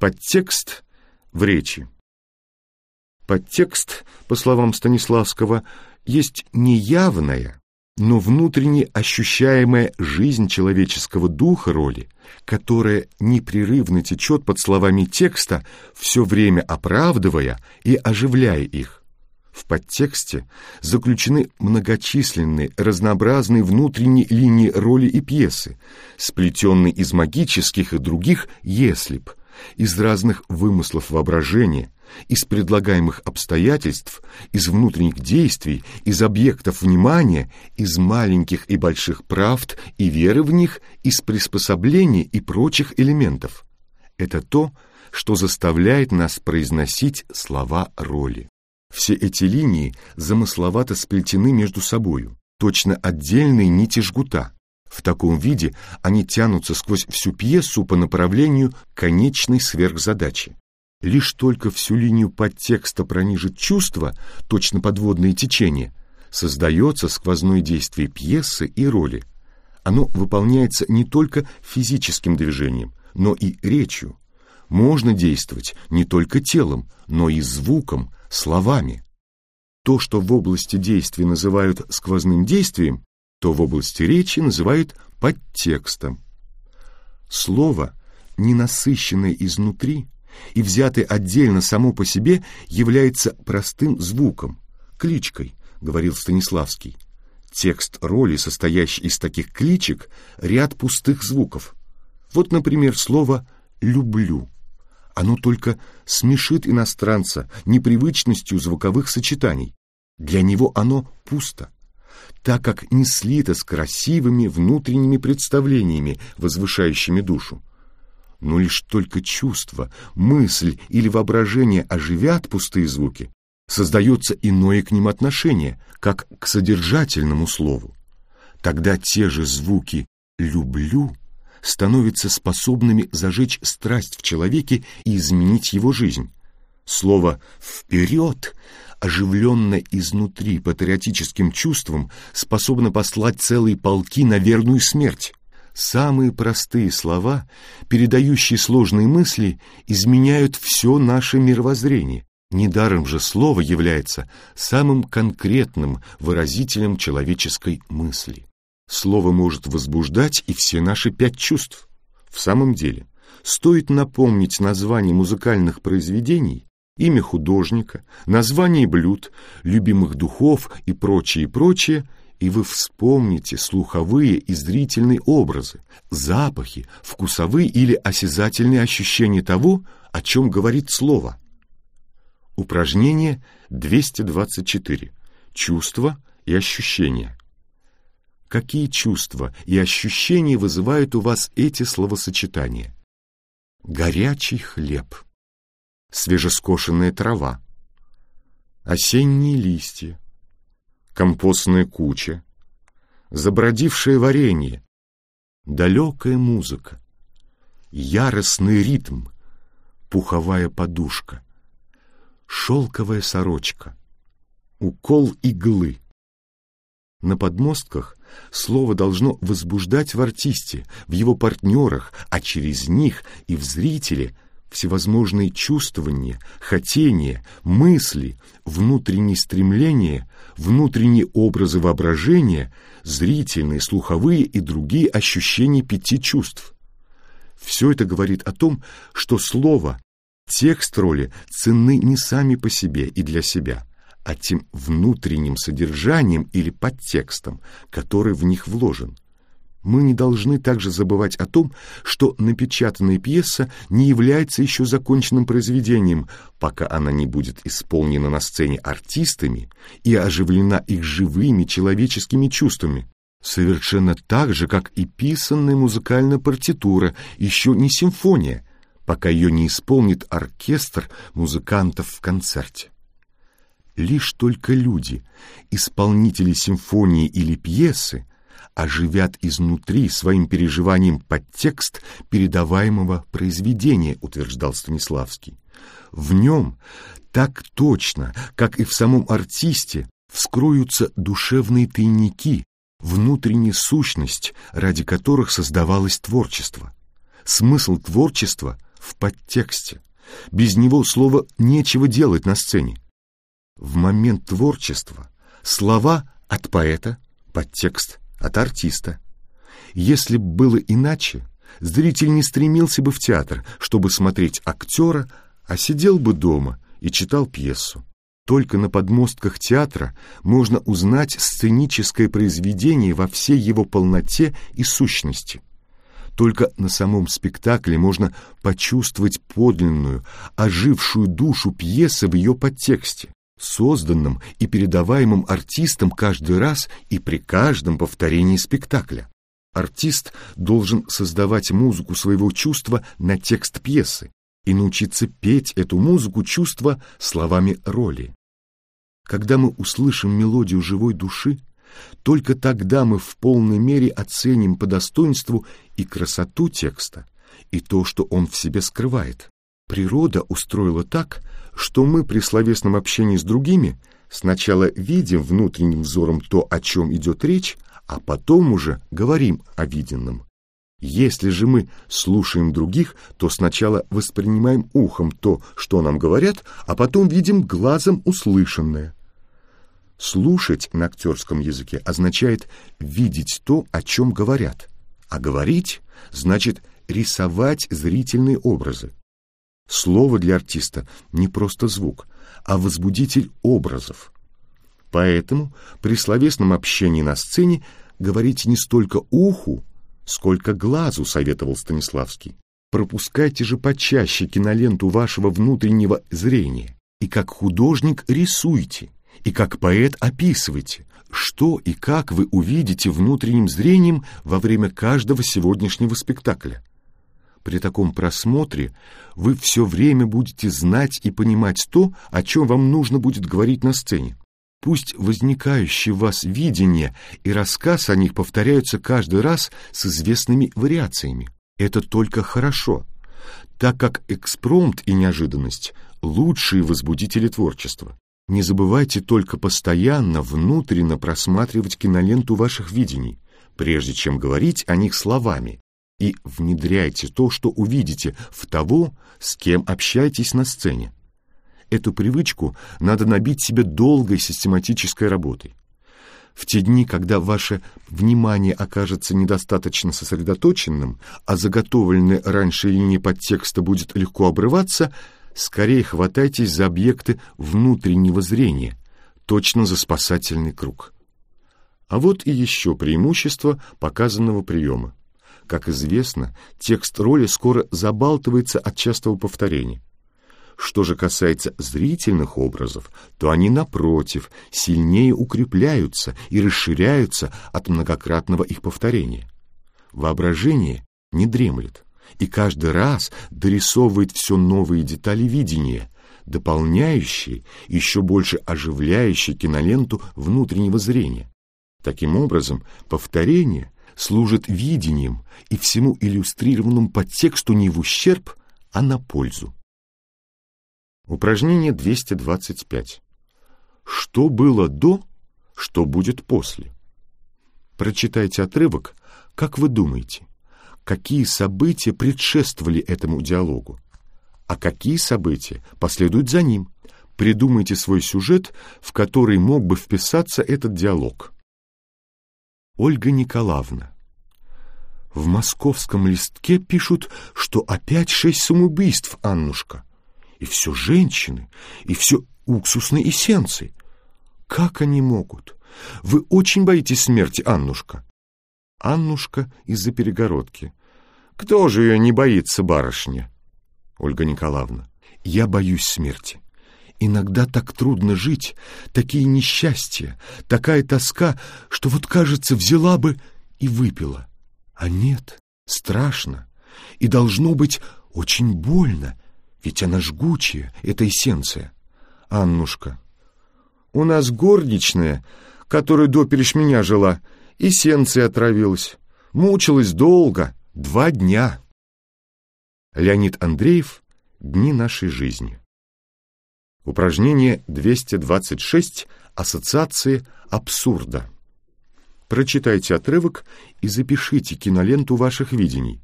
Подтекст в речи. Подтекст, по словам Станиславского, есть неявная, но внутренне ощущаемая жизнь человеческого духа роли, которая непрерывно течет под словами текста, все время оправдывая и оживляя их. В подтексте заключены многочисленные, разнообразные внутренние линии роли и пьесы, сплетенные из магических и других «если из разных вымыслов воображения, из предлагаемых обстоятельств, из внутренних действий, из объектов внимания, из маленьких и больших правд и веры в них, из приспособлений и прочих элементов. Это то, что заставляет нас произносить слова роли. Все эти линии замысловато сплетены между собою, точно отдельные нити жгута. В таком виде они тянутся сквозь всю пьесу по направлению конечной сверхзадачи. Лишь только всю линию подтекста пронижит чувство, точно подводное течение, создается сквозное действие пьесы и роли. Оно выполняется не только физическим движением, но и речью. Можно действовать не только телом, но и звуком, словами. То, что в области действия называют сквозным действием, то в области речи называют подтекстом. Слово, ненасыщенное изнутри и взятое отдельно само по себе, является простым звуком, кличкой, говорил Станиславский. Текст роли, состоящий из таких кличек, ряд пустых звуков. Вот, например, слово «люблю». Оно только смешит иностранца непривычностью звуковых сочетаний. Для него оно пусто, так как не слито с красивыми внутренними представлениями, возвышающими душу. Но лишь только чувство, мысль или воображение оживят пустые звуки, создается иное к ним отношение, как к содержательному слову. Тогда те же звуки «люблю» становятся способными зажечь страсть в человеке и изменить его жизнь. Слово «вперед», оживленное изнутри патриотическим чувством, способно послать целые полки на верную смерть. Самые простые слова, передающие сложные мысли, изменяют все наше мировоззрение. Недаром же слово является самым конкретным выразителем человеческой мысли. Слово может возбуждать и все наши пять чувств. В самом деле, стоит напомнить название музыкальных произведений, имя художника, название блюд, любимых духов и прочее, прочее, и вы вспомните слуховые и зрительные образы, запахи, вкусовые или осязательные ощущения того, о чем говорит слово. Упражнение 224. Чувства и ощущения. Какие чувства и ощущения вызывают у вас эти словосочетания? Горячий хлеб, свежескошенная трава, осенние листья, компостная куча, забродившее варенье, далекая музыка, яростный ритм, пуховая подушка, шелковая сорочка, укол иглы. На подмостках Слово должно возбуждать в артисте, в его партнерах, а через них и в зрителе всевозможные чувствования, хотения, мысли, внутренние стремления, внутренние образы воображения, зрительные, слуховые и другие ощущения пяти чувств. Все это говорит о том, что слово, текст роли ценны не сами по себе и для себя – а тем внутренним содержанием или подтекстом, который в них вложен. Мы не должны также забывать о том, что напечатанная пьеса не является еще законченным произведением, пока она не будет исполнена на сцене артистами и оживлена их живыми человеческими чувствами. Совершенно так же, как и писанная музыкальная партитура, еще не симфония, пока ее не исполнит оркестр музыкантов в концерте. Лишь только люди, исполнители симфонии или пьесы, оживят изнутри своим переживанием подтекст передаваемого произведения, утверждал Станиславский. В нем так точно, как и в самом артисте, вскроются душевные тайники, внутренняя сущность, ради которых создавалось творчество. Смысл творчества в подтексте. Без него слово нечего делать на сцене. В момент творчества слова от поэта, подтекст от артиста. Если бы было иначе, зритель не стремился бы в театр, чтобы смотреть актера, а сидел бы дома и читал пьесу. Только на подмостках театра можно узнать сценическое произведение во всей его полноте и сущности. Только на самом спектакле можно почувствовать подлинную, ожившую душу пьесы в ее подтексте, созданном и передаваемом артистом каждый раз и при каждом повторении спектакля. Артист должен создавать музыку своего чувства на текст пьесы и научиться петь эту музыку чувства словами роли. Когда мы услышим мелодию живой души, только тогда мы в полной мере оценим по достоинству и красоту текста, и то, что он в себе скрывает. Природа устроила так, что мы при словесном общении с другими сначала видим внутренним взором то, о чем идет речь, а потом уже говорим о виденном. Если же мы слушаем других, то сначала воспринимаем ухом то, что нам говорят, а потом видим глазом услышанное. Слушать на актерском языке означает видеть то, о чем говорят, а говорить значит рисовать зрительные образы. Слово для артиста не просто звук, а возбудитель образов. Поэтому при словесном общении на сцене говорите не столько уху, сколько глазу, советовал Станиславский. Пропускайте же почаще киноленту вашего внутреннего зрения и как художник рисуйте – и как поэт описывайте, что и как вы увидите внутренним зрением во время каждого сегодняшнего спектакля. При таком просмотре вы все время будете знать и понимать то, о чем вам нужно будет говорить на сцене. Пусть возникающее в вас видение и рассказ о них повторяются каждый раз с известными вариациями. Это только хорошо, так как экспромт и неожиданность – лучшие возбудители творчества. Не забывайте только постоянно внутренно просматривать киноленту ваших видений, прежде чем говорить о них словами, и внедряйте то, что увидите, в того, с кем общаетесь на сцене. Эту привычку надо набить себе долгой систематической работой. В те дни, когда ваше внимание окажется недостаточно сосредоточенным, а заготовленная раньше линия подтекста будет легко обрываться – скорее хватайтесь за объекты внутреннего зрения, точно за спасательный круг. А вот и еще преимущество показанного приема. Как известно, текст роли скоро забалтывается от частого повторения. Что же касается зрительных образов, то они, напротив, сильнее укрепляются и расширяются от многократного их повторения. Воображение не дремлет и каждый раз дорисовывает все новые детали видения, дополняющие, еще больше оживляющие киноленту внутреннего зрения. Таким образом, повторение служит видением и всему иллюстрированному подтексту не в ущерб, а на пользу. Упражнение 225. Что было до, что будет после? Прочитайте отрывок, как вы думаете, какие события предшествовали этому диалогу, а какие события последуют за ним. Придумайте свой сюжет, в который мог бы вписаться этот диалог. Ольга Николаевна. В московском листке пишут, что опять шесть самоубийств, Аннушка. И все женщины, и все уксусные эссенции. Как они могут? Вы очень боитесь смерти, Аннушка. Аннушка из-за перегородки. Кто же ее не боится, барышня? Ольга Николаевна, я боюсь смерти. Иногда так трудно жить, такие несчастья, такая тоска, что вот, кажется, взяла бы и выпила. А нет, страшно. И должно быть очень больно, ведь она жгучая, эта эссенция. Аннушка, у нас горничная, которая доперечь меня жила, эссенцией отравилась, мучилась долго, Два дня. Леонид Андреев «Дни нашей жизни». Упражнение 226 Ассоциации абсурда. Прочитайте отрывок и запишите киноленту ваших видений.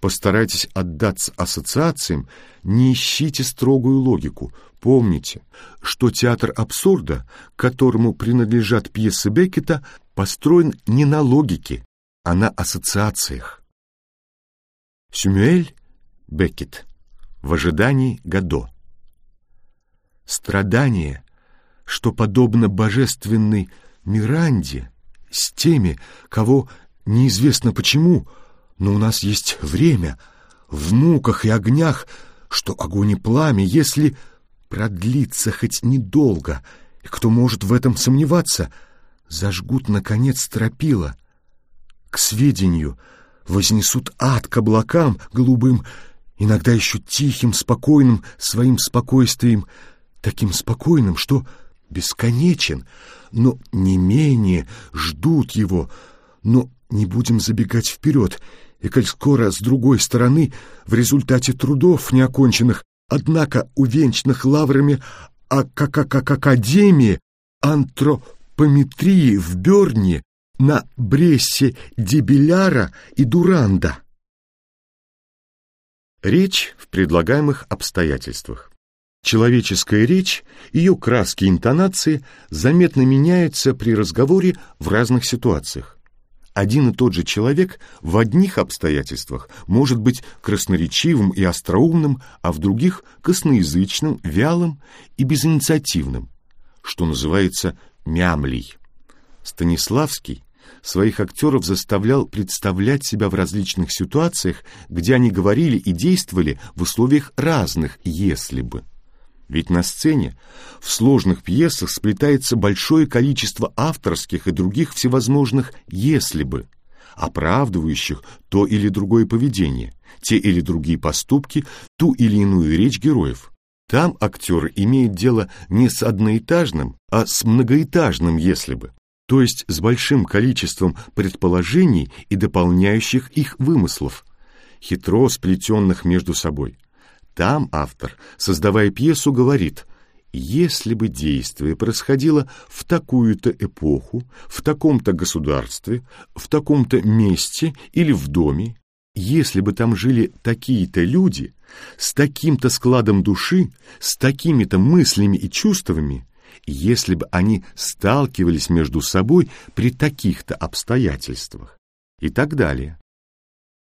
Постарайтесь отдаться ассоциациям, не ищите строгую логику. Помните, что театр абсурда, которому принадлежат пьесы Беккета, построен не на логике, а на ассоциациях. Сюмюэль Беккет. В ожидании Гадо. Страдание, что подобно божественной Миранде, с теми, кого неизвестно почему, но у нас есть время, в муках и огнях, что огонь и пламя, если продлится хоть недолго, и кто может в этом сомневаться, зажгут, наконец, стропила. К сведению вознесут ад к облакам голубым, иногда еще тихим, спокойным своим спокойствием, таким спокойным, что бесконечен, но не менее ждут его, но не будем забегать вперед, и коль скоро с другой стороны, в результате трудов неоконченных, однако увенчанных лаврами а как Академии антропометрии в Берне на Брессе Дебеляра и Дуранда. Речь в предлагаемых обстоятельствах. Человеческая речь, ее краски и интонации заметно меняются при разговоре в разных ситуациях. Один и тот же человек в одних обстоятельствах может быть красноречивым и остроумным, а в других — косноязычным, вялым и безинициативным, что называется мямлей. Станиславский своих актеров заставлял представлять себя в различных ситуациях, где они говорили и действовали в условиях разных «если бы». Ведь на сцене в сложных пьесах сплетается большое количество авторских и других всевозможных «если бы», оправдывающих то или другое поведение, те или другие поступки, ту или иную речь героев. Там актеры имеют дело не с одноэтажным, а с многоэтажным «если бы», то есть с большим количеством предположений и дополняющих их вымыслов, хитро сплетенных между собой. Там автор, создавая пьесу, говорит «Если бы действие происходило в такую-то эпоху, в таком-то государстве, в таком-то месте или в доме, если бы там жили такие-то люди, с таким-то складом души, с такими-то мыслями и чувствами, если бы они сталкивались между собой при таких-то обстоятельствах» и так далее.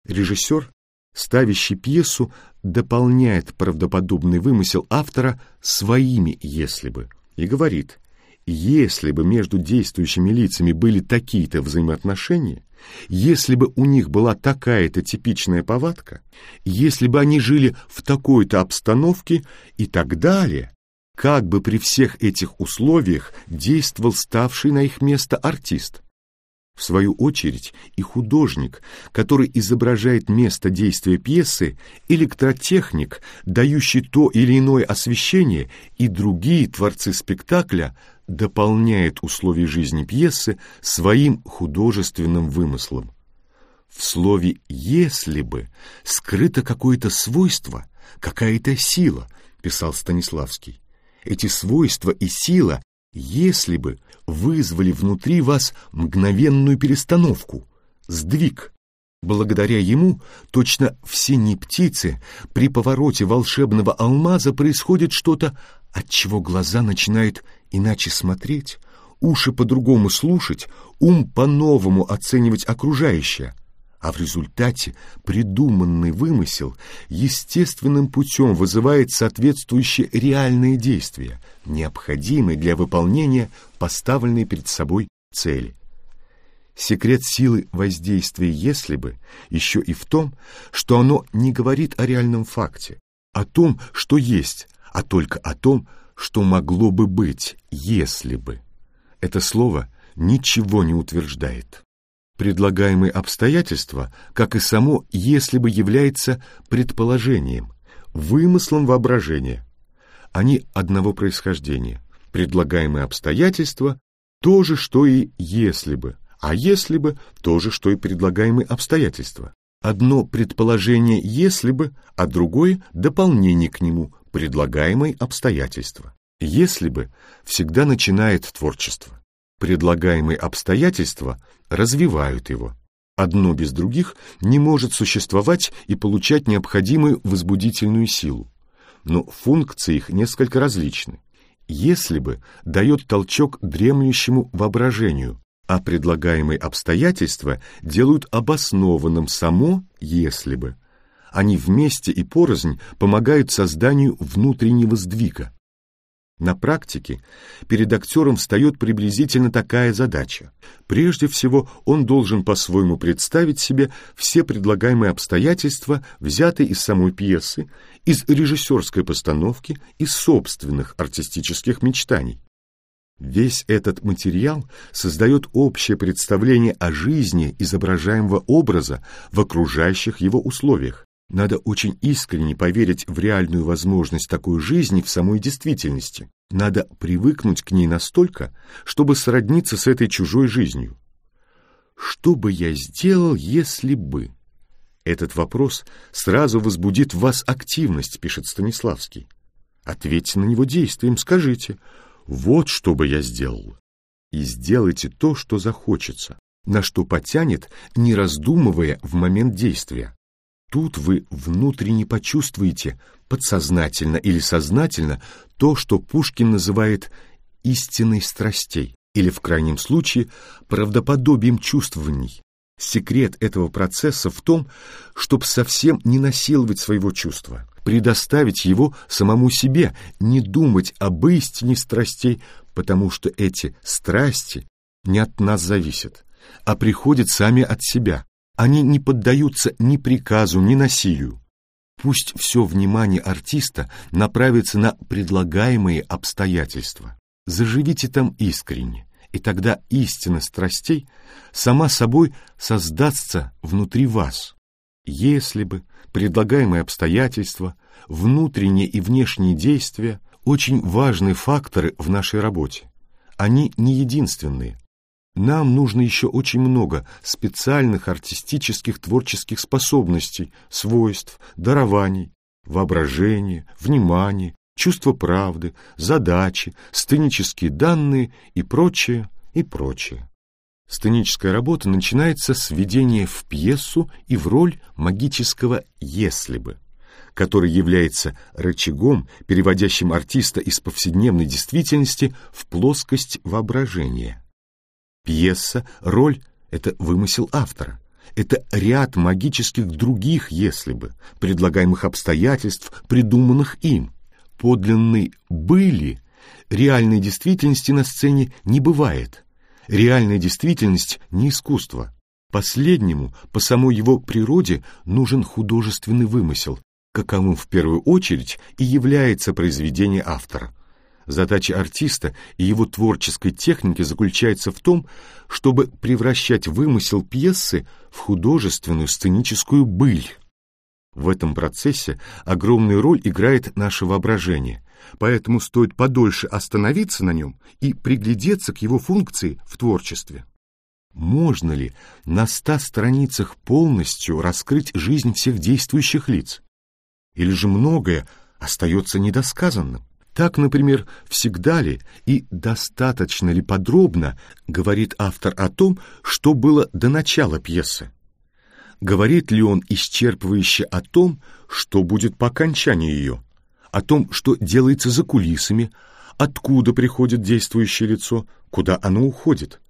Режиссер ставящий пьесу, дополняет правдоподобный вымысел автора своими «если бы» и говорит, если бы между действующими лицами были такие-то взаимоотношения, если бы у них была такая-то типичная повадка, если бы они жили в такой-то обстановке и так далее, как бы при всех этих условиях действовал ставший на их место артист – в свою очередь и художник, который изображает место действия пьесы, электротехник, дающий то или иное освещение, и другие творцы спектакля дополняют условия жизни пьесы своим художественным вымыслом. В слове «если бы» скрыто какое-то свойство, какая-то сила, писал Станиславский. Эти свойства и сила если бы вызвали внутри вас мгновенную перестановку, сдвиг. Благодаря ему точно в синей птице при повороте волшебного алмаза происходит что-то, от чего глаза начинают иначе смотреть, уши по-другому слушать, ум по-новому оценивать окружающее — а в результате придуманный вымысел естественным путем вызывает соответствующие реальные действия, необходимые для выполнения поставленной перед собой цели. Секрет силы воздействия «если бы» еще и в том, что оно не говорит о реальном факте, о том, что есть, а только о том, что могло бы быть, если бы. Это слово ничего не утверждает. Предлагаемые обстоятельства, как и само «если бы» является предположением, вымыслом воображения. Они одного происхождения. Предлагаемые обстоятельства – то же, что и «если бы», а «если бы» – то же, что и предлагаемые обстоятельства. Одно предположение «если бы», а другое – дополнение к нему, предлагаемые обстоятельства. «Если бы» всегда начинает творчество предлагаемые обстоятельства развивают его. Одно без других не может существовать и получать необходимую возбудительную силу. Но функции их несколько различны. Если бы дает толчок дремлющему воображению, а предлагаемые обстоятельства делают обоснованным само «если бы». Они вместе и порознь помогают созданию внутреннего сдвига. На практике перед актером встает приблизительно такая задача. Прежде всего, он должен по-своему представить себе все предлагаемые обстоятельства, взятые из самой пьесы, из режиссерской постановки, из собственных артистических мечтаний. Весь этот материал создает общее представление о жизни изображаемого образа в окружающих его условиях. Надо очень искренне поверить в реальную возможность такой жизни в самой действительности. Надо привыкнуть к ней настолько, чтобы сродниться с этой чужой жизнью. Что бы я сделал, если бы? Этот вопрос сразу возбудит в вас активность, пишет Станиславский. Ответьте на него действием, скажите – вот что бы я сделал. И сделайте то, что захочется, на что потянет, не раздумывая в момент действия. Тут вы внутренне почувствуете, подсознательно или сознательно, то, что Пушкин называет истиной страстей, или в крайнем случае правдоподобием чувствований. Секрет этого процесса в том, чтобы совсем не насиловать своего чувства, предоставить его самому себе, не думать об истине страстей, потому что эти страсти не от нас зависят, а приходят сами от себя. Они не поддаются ни приказу, ни насилию. Пусть все внимание артиста направится на предлагаемые обстоятельства. Заживите там искренне, и тогда истина страстей сама собой создастся внутри вас. Если бы предлагаемые обстоятельства, внутренние и внешние действия – очень важные факторы в нашей работе. Они не единственные. Нам нужно еще очень много специальных артистических творческих способностей, свойств, дарований, воображения, внимания, чувства правды, задачи, сценические данные и прочее, и прочее. Сценическая работа начинается с введения в пьесу и в роль магического «если бы», который является рычагом, переводящим артиста из повседневной действительности в плоскость воображения. Пьеса, роль — это вымысел автора. Это ряд магических других «если бы», предлагаемых обстоятельств, придуманных им. Подлинной «были» реальной действительности на сцене не бывает — Реальная действительность не искусство. Последнему, по самой его природе, нужен художественный вымысел, каковым в первую очередь и является произведение автора. Задача артиста и его творческой техники заключается в том, чтобы превращать вымысел пьесы в художественную сценическую быль. В этом процессе огромную роль играет наше воображение, поэтому стоит подольше остановиться на нем и приглядеться к его функции в творчестве. Можно ли на ста страницах полностью раскрыть жизнь всех действующих лиц? Или же многое остается недосказанным? Так, например, всегда ли и достаточно ли подробно говорит автор о том, что было до начала пьесы? Говорит ли он исчерпывающе о том, что будет по окончании ее? О том, что делается за кулисами, откуда приходит действующее лицо, куда оно уходит?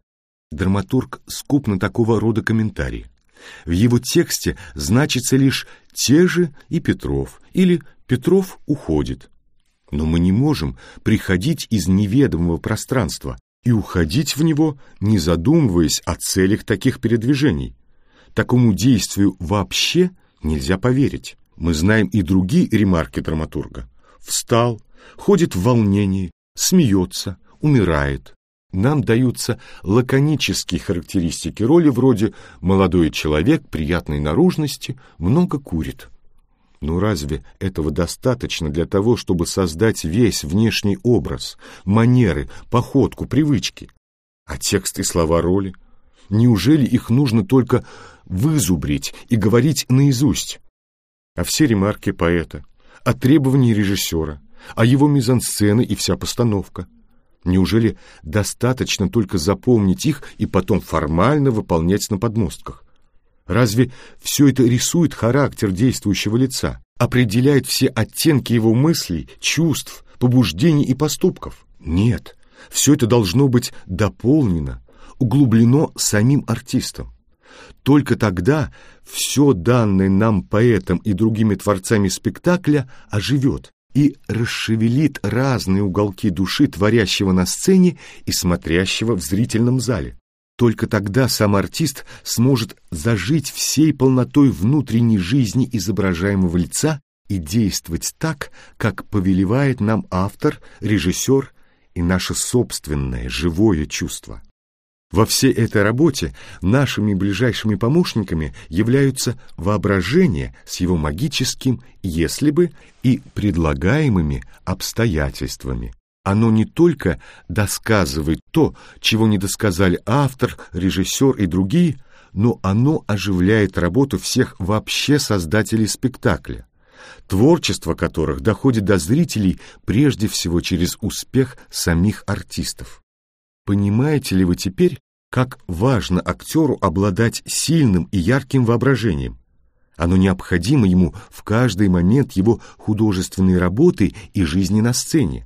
Драматург скуп на такого рода комментарии. В его тексте значится лишь «те же» и «Петров» или «Петров уходит». Но мы не можем приходить из неведомого пространства и уходить в него, не задумываясь о целях таких передвижений. Такому действию вообще нельзя поверить. Мы знаем и другие ремарки драматурга. Встал, ходит в волнении, смеется, умирает. Нам даются лаконические характеристики роли вроде «молодой человек приятной наружности, много курит». Но разве этого достаточно для того, чтобы создать весь внешний образ, манеры, походку, привычки? А текст и слова роли? Неужели их нужно только вызубрить и говорить наизусть. А все ремарки поэта, о требовании режиссера, о его мизансцены и вся постановка. Неужели достаточно только запомнить их и потом формально выполнять на подмостках? Разве все это рисует характер действующего лица, определяет все оттенки его мыслей, чувств, побуждений и поступков? Нет, все это должно быть дополнено, углублено самим артистом. Только тогда все данное нам поэтом и другими творцами спектакля оживет и расшевелит разные уголки души творящего на сцене и смотрящего в зрительном зале. Только тогда сам артист сможет зажить всей полнотой внутренней жизни изображаемого лица и действовать так, как повелевает нам автор, режиссер и наше собственное живое чувство. Во всей этой работе нашими ближайшими помощниками являются воображение с его магическим «если бы» и предлагаемыми обстоятельствами. Оно не только досказывает то, чего не досказали автор, режиссер и другие, но оно оживляет работу всех вообще создателей спектакля, творчество которых доходит до зрителей прежде всего через успех самих артистов. Понимаете ли вы теперь, как важно актеру обладать сильным и ярким воображением? Оно необходимо ему в каждый момент его художественной работы и жизни на сцене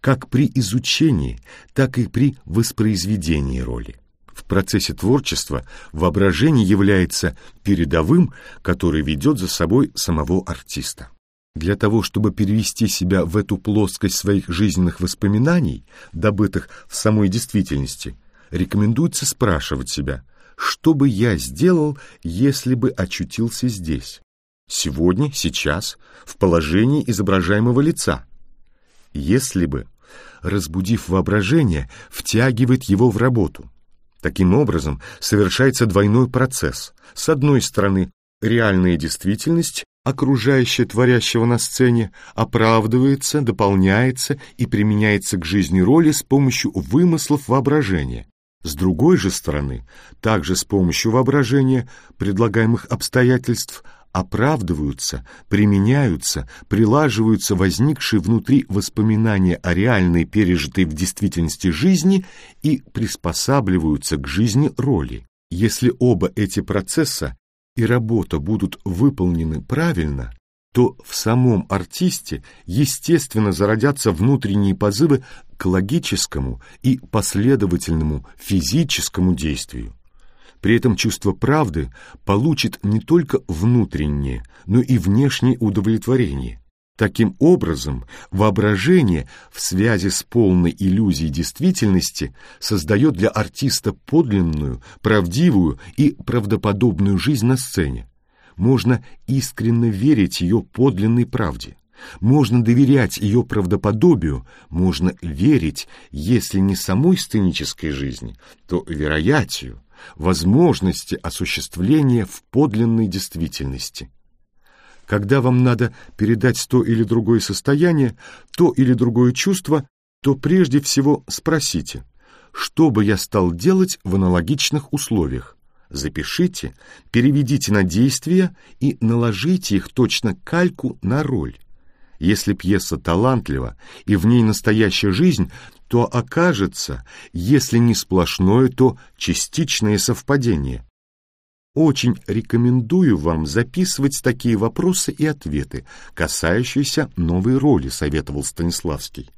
как при изучении, так и при воспроизведении роли. В процессе творчества воображение является передовым, который ведет за собой самого артиста. Для того, чтобы перевести себя в эту плоскость своих жизненных воспоминаний, добытых в самой действительности, рекомендуется спрашивать себя, что бы я сделал, если бы очутился здесь, сегодня, сейчас, в положении изображаемого лица, если бы, разбудив воображение, втягивает его в работу. Таким образом, совершается двойной процесс. С одной стороны, реальная действительность, окружающая творящего на сцене, оправдывается, дополняется и применяется к жизни роли с помощью вымыслов воображения. С другой же стороны, также с помощью воображения, предлагаемых обстоятельств, оправдываются, применяются, прилаживаются возникшие внутри воспоминания о реальной пережитой в действительности жизни и приспосабливаются к жизни роли. Если оба эти процесса и работа будут выполнены правильно, то в самом артисте естественно зародятся внутренние позывы к логическому и последовательному физическому действию. При этом чувство правды получит не только внутреннее, но и внешнее удовлетворение. Таким образом, воображение в связи с полной иллюзией действительности создает для артиста подлинную, правдивую и правдоподобную жизнь на сцене. Можно искренне верить ее подлинной правде. Можно доверять ее правдоподобию, можно верить, если не самой сценической жизни, то вероятию, возможности осуществления в подлинной действительности. Когда вам надо передать то или другое состояние, то или другое чувство, то прежде всего спросите, что бы я стал делать в аналогичных условиях. Запишите, переведите на действия и наложите их точно кальку на роль. Если пьеса талантлива и в ней настоящая жизнь, то окажется, если не сплошное, то частичное совпадение. Очень рекомендую вам записывать такие вопросы и ответы, касающиеся новой роли, советовал Станиславский.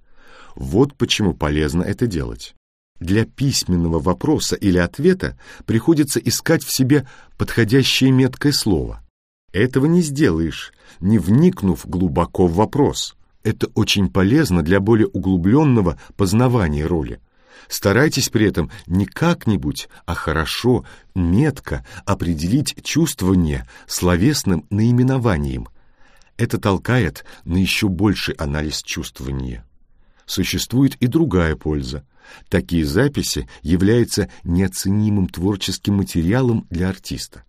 Вот почему полезно это делать. Для письменного вопроса или ответа приходится искать в себе подходящее меткое слово. Этого не сделаешь, не вникнув глубоко в вопрос. Это очень полезно для более углубленного познавания роли. Старайтесь при этом не как-нибудь, а хорошо, метко определить чувствование словесным наименованием. Это толкает на еще больший анализ чувствования. Существует и другая польза. Такие записи являются неоценимым творческим материалом для артиста.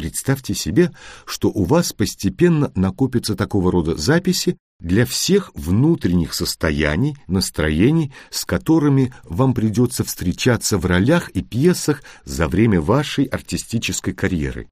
Представьте себе, что у вас постепенно накопятся такого рода записи для всех внутренних состояний, настроений, с которыми вам придется встречаться в ролях и пьесах за время вашей артистической карьеры.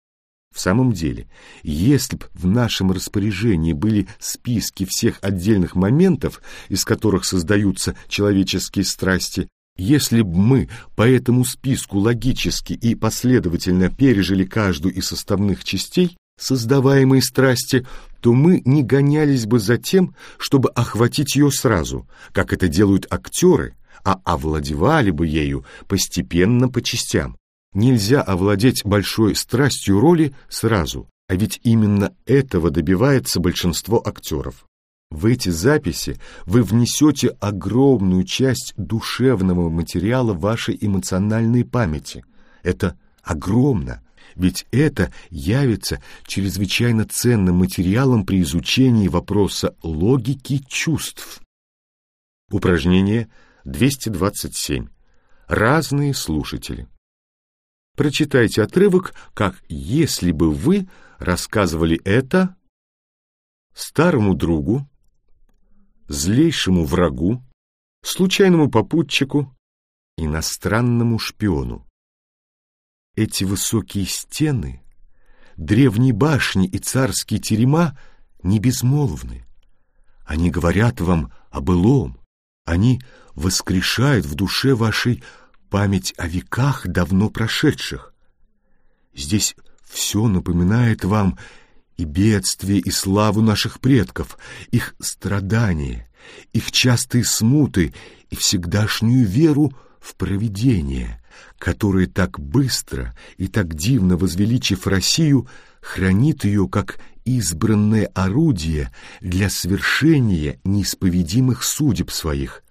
В самом деле, если б в нашем распоряжении были списки всех отдельных моментов, из которых создаются человеческие страсти, Если бы мы по этому списку логически и последовательно пережили каждую из составных частей создаваемой страсти, то мы не гонялись бы за тем, чтобы охватить ее сразу, как это делают актеры, а овладевали бы ею постепенно по частям. Нельзя овладеть большой страстью роли сразу, а ведь именно этого добивается большинство актеров. В эти записи вы внесете огромную часть душевного материала вашей эмоциональной памяти. Это огромно, ведь это явится чрезвычайно ценным материалом при изучении вопроса логики чувств. Упражнение 227. Разные слушатели. Прочитайте отрывок, как если бы вы рассказывали это старому другу, злейшему врагу, случайному попутчику, иностранному шпиону. Эти высокие стены, древние башни и царские терема не безмолвны. Они говорят вам о былом, они воскрешают в душе вашей память о веках давно прошедших. Здесь все напоминает вам и бедствие, и славу наших предков, их страдания, их частые смуты и всегдашнюю веру в провидение, которое так быстро и так дивно возвеличив Россию, хранит ее как избранное орудие для свершения неисповедимых судеб своих.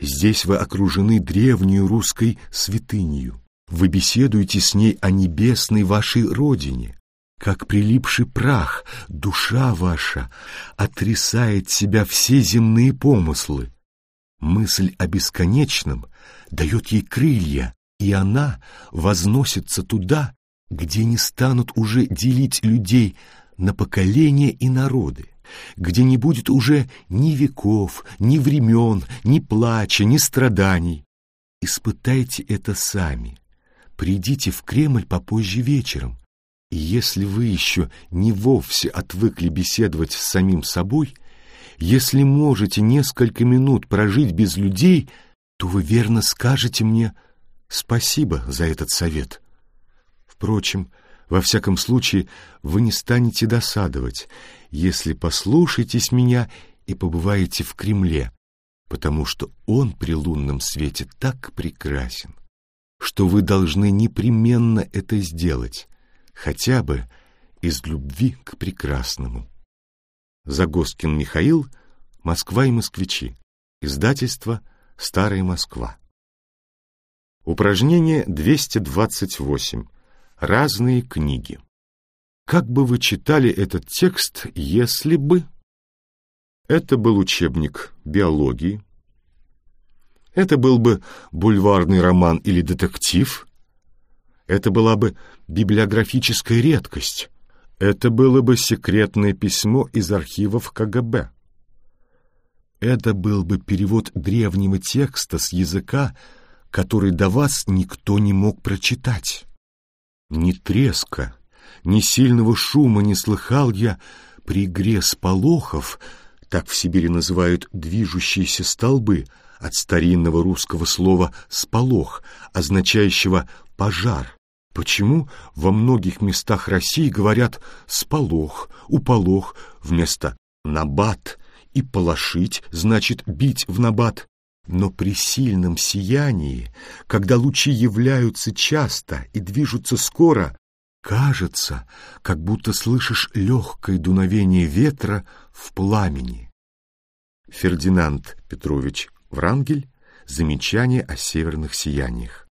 Здесь вы окружены древнюю русской святынью. Вы беседуете с ней о небесной вашей родине, как прилипший прах, душа ваша отрисает себя все земные помыслы. Мысль о бесконечном дает ей крылья, и она возносится туда, где не станут уже делить людей на поколения и народы, где не будет уже ни веков, ни времен, ни плача, ни страданий. Испытайте это сами. Придите в Кремль попозже вечером, если вы еще не вовсе отвыкли беседовать с самим собой, если можете несколько минут прожить без людей, то вы верно скажете мне спасибо за этот совет. Впрочем, во всяком случае, вы не станете досадовать, если послушаетесь меня и побываете в Кремле, потому что он при лунном свете так прекрасен, что вы должны непременно это сделать хотя бы из любви к прекрасному. Загоскин Михаил, Москва и москвичи. Издательство «Старая Москва». Упражнение 228. Разные книги. Как бы вы читали этот текст, если бы... Это был учебник биологии. Это был бы бульварный роман или детектив. Это была бы библиографическая редкость. Это было бы секретное письмо из архивов КГБ. Это был бы перевод древнего текста с языка, который до вас никто не мог прочитать. Ни треска, ни сильного шума не слыхал я при игре сполохов, так в Сибири называют движущиеся столбы, от старинного русского слова «сполох», означающего «пожар». Почему во многих местах России говорят «сполох», «уполох» вместо «набат» и «полошить» значит «бить в набат»? Но при сильном сиянии, когда лучи являются часто и движутся скоро, кажется, как будто слышишь легкое дуновение ветра в пламени. Фердинанд Петрович Врангель. Замечание о северных сияниях.